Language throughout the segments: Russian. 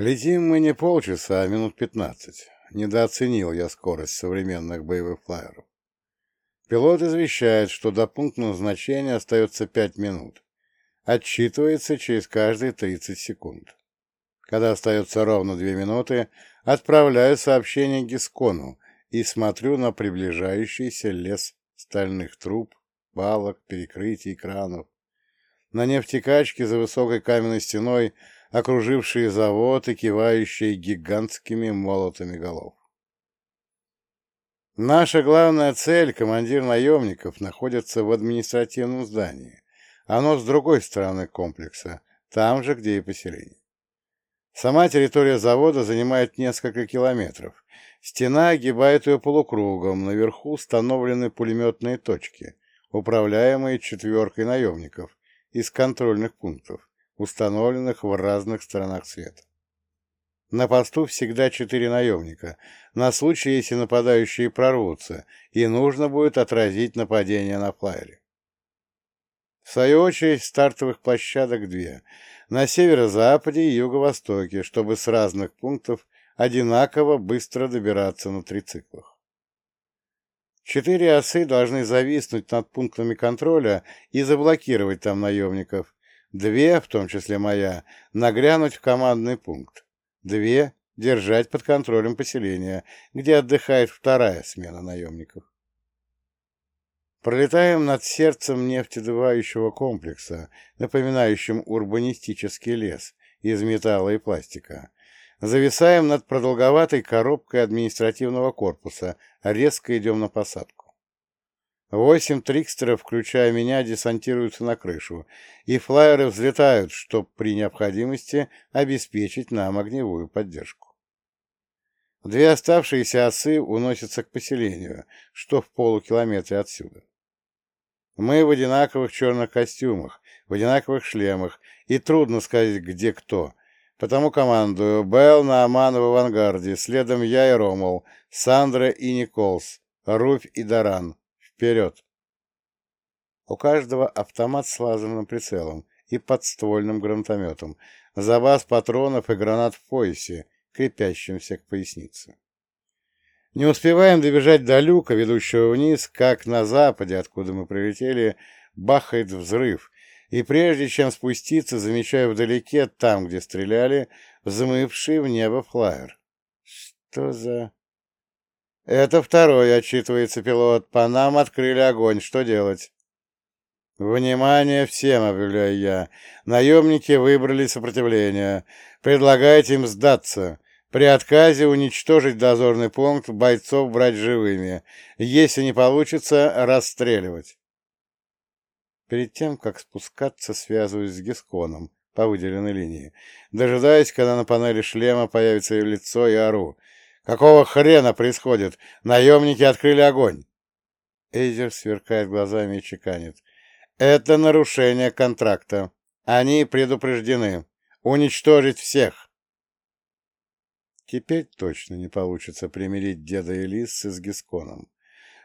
Летим мы не полчаса, а минут пятнадцать. Недооценил я скорость современных боевых флайеров. Пилот извещает, что до пункта назначения остается пять минут. Отчитывается через каждые 30 секунд. Когда остается ровно две минуты, отправляю сообщение Гискону и смотрю на приближающийся лес стальных труб, балок, перекрытий, кранов. На нефтекачке за высокой каменной стеной окружившие завод и кивающие гигантскими молотами голов. Наша главная цель, командир наемников, находится в административном здании. Оно с другой стороны комплекса, там же, где и поселение. Сама территория завода занимает несколько километров. Стена огибает ее полукругом, наверху установлены пулеметные точки, управляемые четверкой наемников из контрольных пунктов, установленных в разных сторонах света. На посту всегда четыре наемника, на случай, если нападающие прорвутся, и нужно будет отразить нападение на флайере. В свою очередь, стартовых площадок две — на северо-западе и юго-востоке, чтобы с разных пунктов одинаково быстро добираться на трициклах. Четыре осы должны зависнуть над пунктами контроля и заблокировать там наемников. Две, в том числе моя, нагрянуть в командный пункт. Две — держать под контролем поселения, где отдыхает вторая смена наемников. Пролетаем над сердцем нефтедобывающего комплекса, напоминающим урбанистический лес из металла и пластика. Зависаем над продолговатой коробкой административного корпуса, резко идем на посадку. Восемь трикстеров, включая меня, десантируются на крышу, и флайеры взлетают, чтобы при необходимости обеспечить нам огневую поддержку. Две оставшиеся осы уносятся к поселению, что в полукилометре отсюда. Мы в одинаковых черных костюмах, в одинаковых шлемах, и трудно сказать, где кто. Потому командую Белл на Аман в авангарде, следом я и Ромул, Сандра и Николс, Руфь и Даран. Вперед! У каждого автомат с лазерным прицелом и подствольным гранатометом, запас патронов и гранат в поясе, крепящимся к пояснице. Не успеваем добежать до люка, ведущего вниз, как на западе, откуда мы прилетели, бахает взрыв, и прежде чем спуститься, замечаю вдалеке, там, где стреляли, взмывший в небо флайер. Что за... Это второй, отчитывается пилот. По нам открыли огонь. Что делать? «Внимание всем!» — объявляю я. «Наемники выбрали сопротивление. Предлагайте им сдаться. При отказе уничтожить дозорный пункт, бойцов брать живыми. Если не получится, расстреливать. Перед тем, как спускаться, связываюсь с Гисконом по выделенной линии. Дожидаясь, когда на панели шлема появится ее лицо, и ору. «Какого хрена происходит? Наемники открыли огонь!» Эйзер сверкает глазами и чеканит. «Это нарушение контракта. Они предупреждены. Уничтожить всех!» Теперь точно не получится примирить деда Элиссы с Гисконом.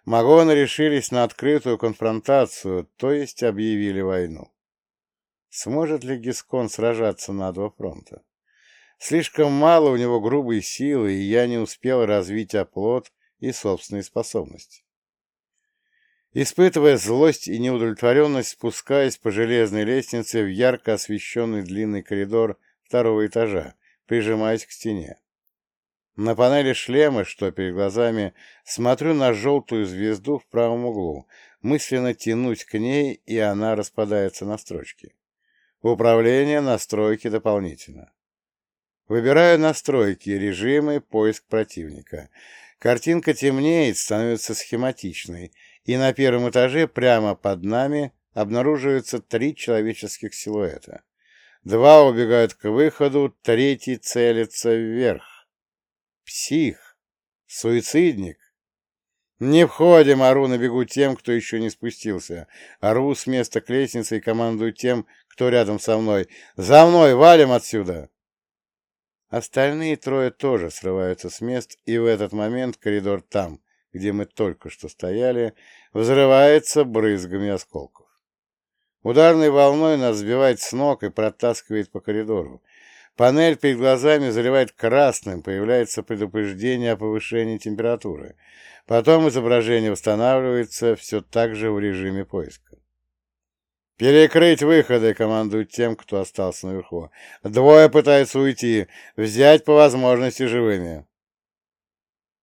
Магоны решились на открытую конфронтацию, то есть объявили войну. Сможет ли Гискон сражаться на два фронта? Слишком мало у него грубой силы, и я не успел развить оплот и собственные способности. Испытывая злость и неудовлетворенность, спускаясь по железной лестнице в ярко освещенный длинный коридор второго этажа, прижимаясь к стене. На панели шлема, что перед глазами, смотрю на желтую звезду в правом углу, мысленно тянусь к ней, и она распадается на строчки. Управление, настройки дополнительно. Выбираю настройки, режимы, поиск противника. Картинка темнеет, становится схематичной, и на первом этаже прямо под нами обнаруживаются три человеческих силуэта. Два убегают к выходу, третий целится вверх. Псих. Суицидник. Не входим, ору на бегу тем, кто еще не спустился. Ору с места к лестнице и командую тем, кто рядом со мной. За мной, валим отсюда! Остальные трое тоже срываются с мест, и в этот момент коридор там, где мы только что стояли, взрывается брызгами осколков. Ударной волной нас сбивает с ног и протаскивает по коридору. Панель перед глазами заливает красным, появляется предупреждение о повышении температуры. Потом изображение восстанавливается все так же в режиме поиска. «Перекрыть выходы!» — командуют тем, кто остался наверху. «Двое пытаются уйти. Взять по возможности живыми».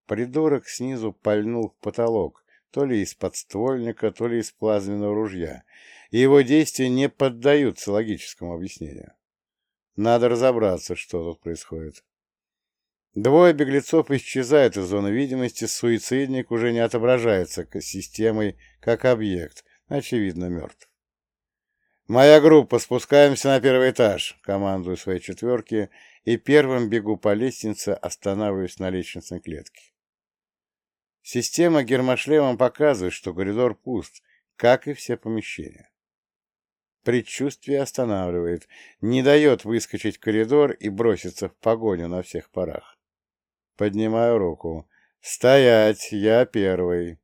Придурок снизу пальнул в потолок, то ли из подствольника, то ли из плазменного ружья, его действия не поддаются логическому объяснению. Надо разобраться, что тут происходит. Двое беглецов исчезают из зоны видимости, суицидник уже не отображается системой как объект, очевидно, мертв. «Моя группа, спускаемся на первый этаж», — командую своей четверке, и первым бегу по лестнице, останавливаюсь на лестничной клетке. Система гермошлемом показывает, что коридор пуст, как и все помещения. Предчувствие останавливает, не дает выскочить коридор и броситься в погоню на всех парах. Поднимаю руку. «Стоять! Я первый!»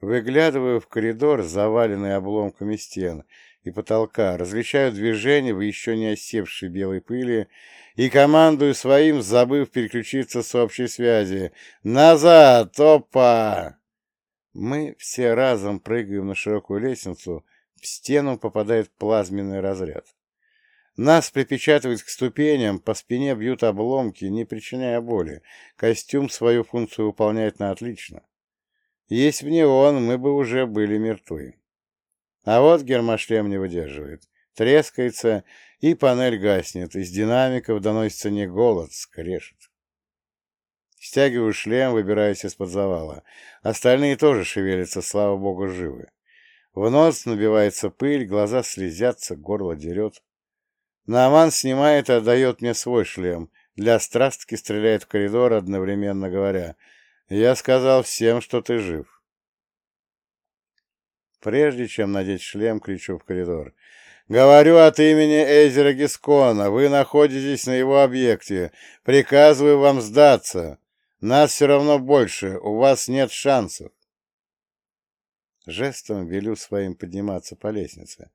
Выглядываю в коридор, заваленный обломками стен и потолка, различаю движение в еще не осевшей белой пыли и командую своим, забыв переключиться с общей связи. «Назад! Опа!» Мы все разом прыгаем на широкую лестницу, в стену попадает плазменный разряд. Нас припечатывают к ступеням, по спине бьют обломки, не причиняя боли. Костюм свою функцию выполняет на отлично. Есть в не он, мы бы уже были мертвы. А вот гермошлем не выдерживает. Трескается, и панель гаснет. Из динамиков доносится не голод, скрешет. Стягиваю шлем, выбираюсь из-под завала. Остальные тоже шевелятся, слава богу, живы. В нос набивается пыль, глаза слезятся, горло дерет. Нааман снимает и отдает мне свой шлем. Для страстки стреляет в коридор, одновременно говоря, «Я сказал всем, что ты жив». Прежде чем надеть шлем, кричу в коридор. «Говорю от имени Эйзера Гискона. Вы находитесь на его объекте. Приказываю вам сдаться. Нас все равно больше. У вас нет шансов». Жестом велю своим подниматься по лестнице.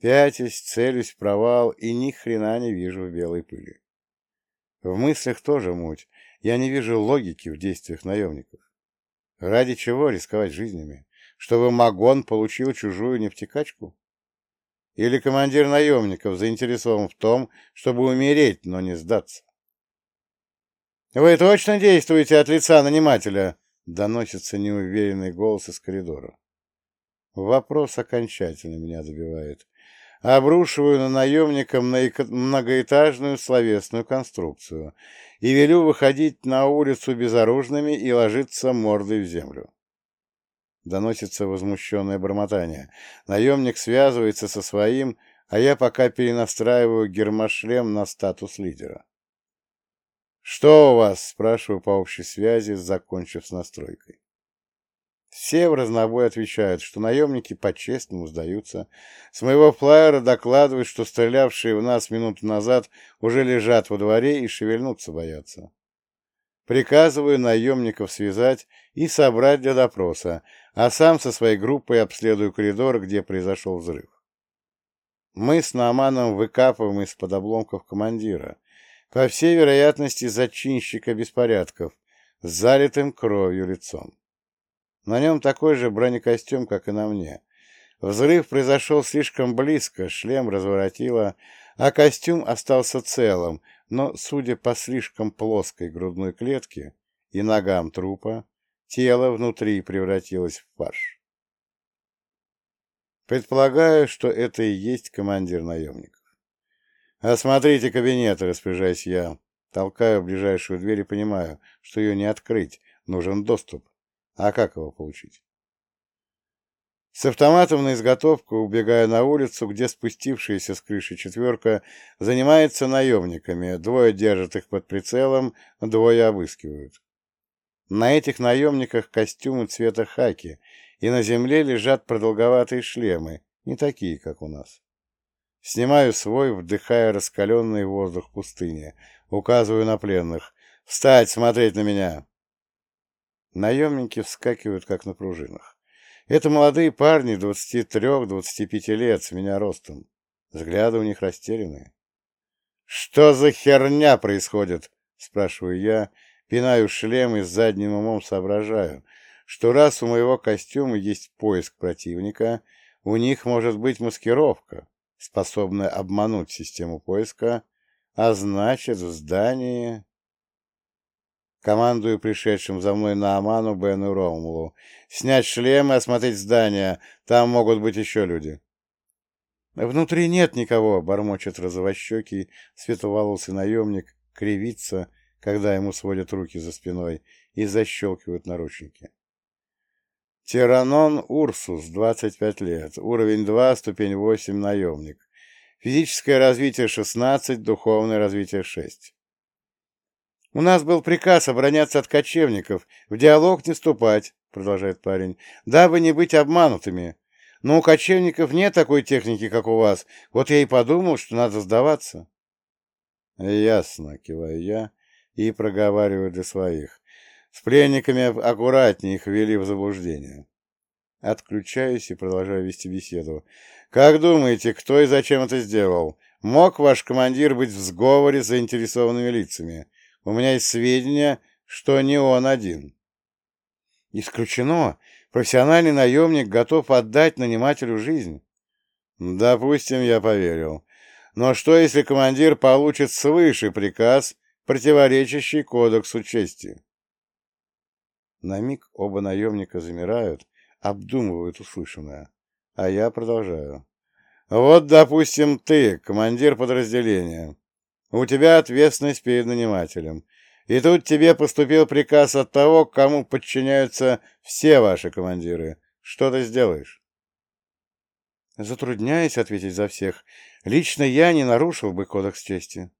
Пятясь, целюсь в провал и ни хрена не вижу в белой пыли. В мыслях тоже муть. Я не вижу логики в действиях наемников. Ради чего рисковать жизнями? Чтобы Магон получил чужую нефтекачку? Или командир наемников заинтересован в том, чтобы умереть, но не сдаться? «Вы точно действуете от лица нанимателя?» — доносится неуверенный голос из коридора. Вопрос окончательно меня добивает. Обрушиваю на наемника многоэтажную словесную конструкцию и велю выходить на улицу безоружными и ложиться мордой в землю. Доносится возмущенное бормотание. Наемник связывается со своим, а я пока перенастраиваю гермошлем на статус лидера. «Что у вас?» — спрашиваю по общей связи, закончив с настройкой. Все в разнобой отвечают, что наемники по-честному сдаются. С моего флайера докладывают, что стрелявшие в нас минуту назад уже лежат во дворе и шевельнуться боятся. Приказываю наемников связать и собрать для допроса, а сам со своей группой обследую коридор, где произошел взрыв. Мы с Нааманом выкапываем из-под обломков командира, по всей вероятности зачинщика беспорядков, с залитым кровью лицом. На нем такой же бронекостюм, как и на мне. Взрыв произошел слишком близко, шлем разворотило, а костюм остался целым, но, судя по слишком плоской грудной клетке и ногам трупа, тело внутри превратилось в фарш. Предполагаю, что это и есть командир наемников. «Осмотрите кабинет», — распоряжаюсь я. Толкаю ближайшую дверь и понимаю, что ее не открыть, нужен доступ. А как его получить? С автоматом на изготовку убегаю на улицу, где спустившаяся с крыши четверка занимается наемниками. Двое держат их под прицелом, двое обыскивают. На этих наемниках костюмы цвета хаки, и на земле лежат продолговатые шлемы, не такие, как у нас. Снимаю свой, вдыхая раскаленный воздух пустыни. Указываю на пленных. «Встать, смотреть на меня!» Наемники вскакивают, как на пружинах. Это молодые парни, 23-25 лет, с меня ростом. Взгляды у них растерянные. «Что за херня происходит?» — спрашиваю я, пинаю шлем и задним умом соображаю, что раз у моего костюма есть поиск противника, у них может быть маскировка, способная обмануть систему поиска, а значит, в здании... Командую пришедшим за мной на Аману, Бену Ромулу. Снять шлем и осмотреть здание. Там могут быть еще люди. Внутри нет никого, бормочет розовощекий, светловолосый наемник, кривится, когда ему сводят руки за спиной и защелкивают наручники. Тиранон Урсус, 25 лет, уровень 2, ступень 8, наемник. Физическое развитие 16, духовное развитие 6. «У нас был приказ обороняться от кочевников, в диалог не вступать», — продолжает парень, — «дабы не быть обманутыми. Но у кочевников нет такой техники, как у вас. Вот я и подумал, что надо сдаваться». «Ясно», — киваю я и проговариваю для своих. «С пленниками аккуратнее их ввели в заблуждение». Отключаюсь и продолжаю вести беседу. «Как думаете, кто и зачем это сделал? Мог ваш командир быть в сговоре с заинтересованными лицами? У меня есть сведения, что не он один. Исключено. Профессиональный наемник готов отдать нанимателю жизнь. Допустим, я поверил. Но что, если командир получит свыше приказ, противоречащий кодексу чести? На миг оба наемника замирают, обдумывают услышанное, а я продолжаю. Вот, допустим, ты, командир подразделения. У тебя ответственность перед нанимателем. И тут тебе поступил приказ от того, кому подчиняются все ваши командиры. Что ты сделаешь? Затрудняюсь ответить за всех. Лично я не нарушил бы кодекс чести.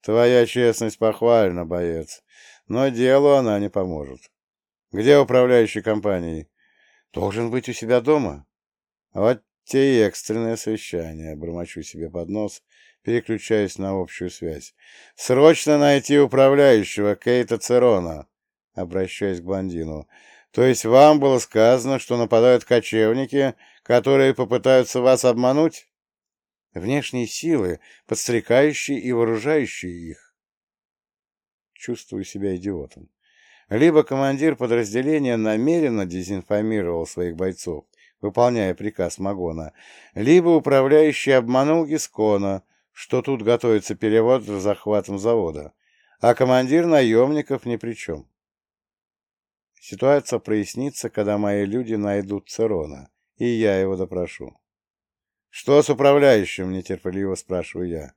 Твоя честность похвальна, боец, но делу она не поможет. Где управляющий компанией? Должен быть у себя дома. Вот те и экстренное совещание, бормочу себе под нос, переключаясь на общую связь. «Срочно найти управляющего Кейта Церона!» Обращаясь к блондину. «То есть вам было сказано, что нападают кочевники, которые попытаются вас обмануть?» «Внешние силы, подстрекающие и вооружающие их». Чувствую себя идиотом. Либо командир подразделения намеренно дезинформировал своих бойцов, выполняя приказ Магона, либо управляющий обманул Гискона, что тут готовится перевод с захватом завода, а командир наемников ни при чем. Ситуация прояснится, когда мои люди найдут Церона, и я его допрошу. «Что с управляющим?» — нетерпеливо спрашиваю я.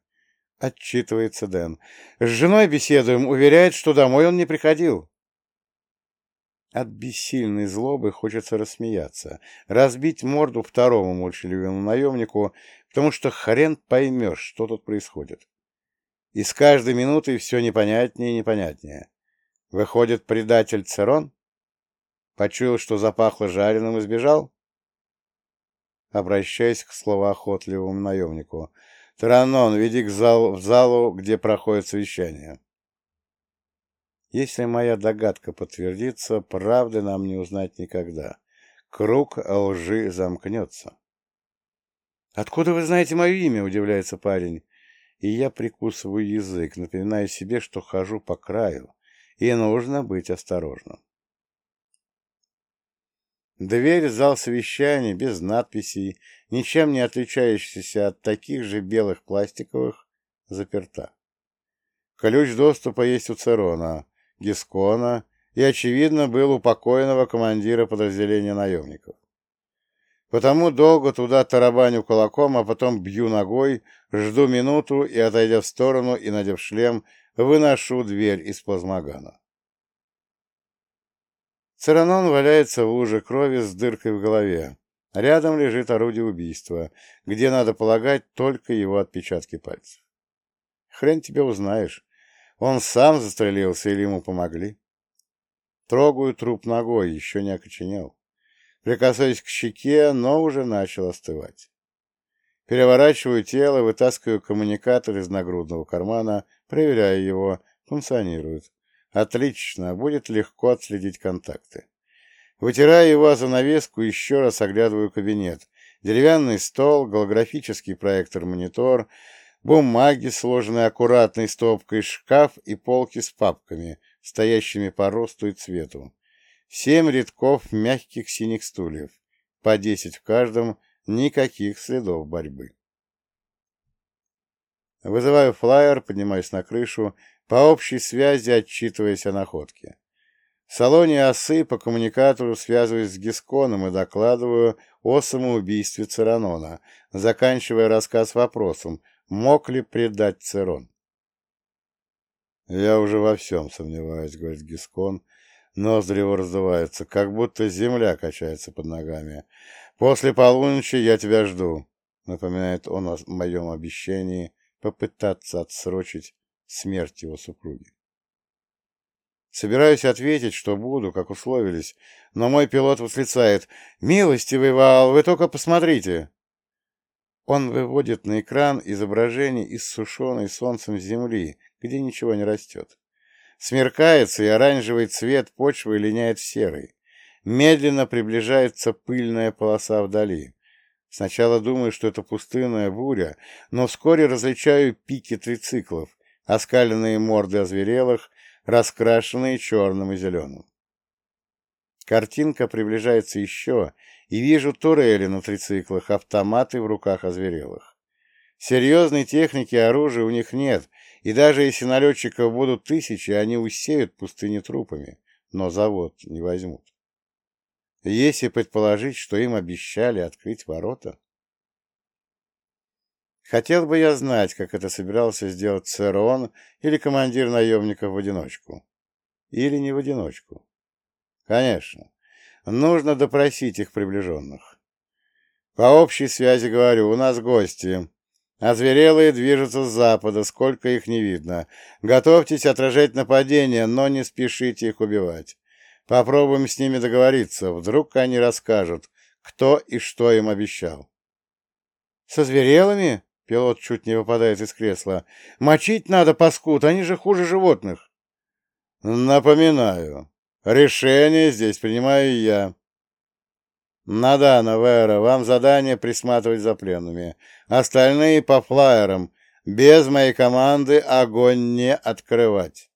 Отчитывается Дэн. «С женой беседуем, уверяет, что домой он не приходил». От бессильной злобы хочется рассмеяться, разбить морду второму молчаливому наемнику, потому что хрен поймешь, что тут происходит. И с каждой минутой все непонятнее и непонятнее. Выходит, предатель Церон? Почуял, что запахло жареным и сбежал? Обращаясь к словоохотливому наемнику. Таранон, веди к залу, в залу, где проходит совещание. Если моя догадка подтвердится, правды нам не узнать никогда. Круг лжи замкнется. «Откуда вы знаете мое имя?» — удивляется парень. И я прикусываю язык, напоминая себе, что хожу по краю, и нужно быть осторожным. Дверь в зал совещаний без надписей, ничем не отличающаяся от таких же белых пластиковых, заперта. Ключ доступа есть у Церона, Гискона и, очевидно, был у покойного командира подразделения наемников. Потому долго туда тарабаню кулаком, а потом бью ногой, жду минуту и, отойдя в сторону и надев шлем, выношу дверь из плазмогана. Церанон валяется в луже крови с дыркой в голове. Рядом лежит орудие убийства, где, надо полагать, только его отпечатки пальцев. Хрен тебе узнаешь, он сам застрелился или ему помогли. Трогаю труп ногой, еще не окоченел. Прикасаюсь к щеке, но уже начал остывать. Переворачиваю тело, вытаскиваю коммуникатор из нагрудного кармана, проверяю его, функционирует. Отлично, будет легко отследить контакты. Вытираю его о занавеску, еще раз оглядываю кабинет. Деревянный стол, голографический проектор-монитор, бумаги, сложенные аккуратной стопкой, шкаф и полки с папками, стоящими по росту и цвету. Семь рядков мягких синих стульев, по десять в каждом, никаких следов борьбы. Вызываю флайер, поднимаюсь на крышу, по общей связи отчитываясь о находке. В салоне осы по коммуникатору связываюсь с Гисконом и докладываю о самоубийстве Церанона, заканчивая рассказ вопросом, мог ли предать Церон. «Я уже во всем сомневаюсь», — говорит Гискон. Ноздри его раздуваются, как будто земля качается под ногами. «После полуночи я тебя жду», — напоминает он о моем обещании попытаться отсрочить смерть его супруги. Собираюсь ответить, что буду, как условились, но мой пилот восклицает «Милостивый Ваал, вы только посмотрите!» Он выводит на экран изображение иссушенной солнцем земли, где ничего не растет. Смеркается, и оранжевый цвет почвы линяет в серый. Медленно приближается пыльная полоса вдали. Сначала думаю, что это пустынная буря, но вскоре различаю пики трициклов, оскаленные морды озверелых, раскрашенные черным и зеленым. Картинка приближается еще, и вижу турели на трициклах, автоматы в руках озверелых. Серьезной техники и оружия у них нет, и даже если налетчиков будут тысячи, они усеют пустыни трупами, но завод не возьмут. Если предположить, что им обещали открыть ворота... Хотел бы я знать, как это собирался сделать Церон или командир наемников в одиночку. Или не в одиночку. Конечно, нужно допросить их приближенных. По общей связи говорю, у нас гости. Озверелые движутся с запада, сколько их не видно. Готовьтесь отражать нападение, но не спешите их убивать. Попробуем с ними договориться, вдруг они расскажут, кто и что им обещал. — Со зверелыми? Пилот чуть не выпадает из кресла. «Мочить надо, паскуд, они же хуже животных». «Напоминаю, решение здесь принимаю я». «Надана, Вера, вам задание присматривать за пленными. Остальные по флайерам. Без моей команды огонь не открывать».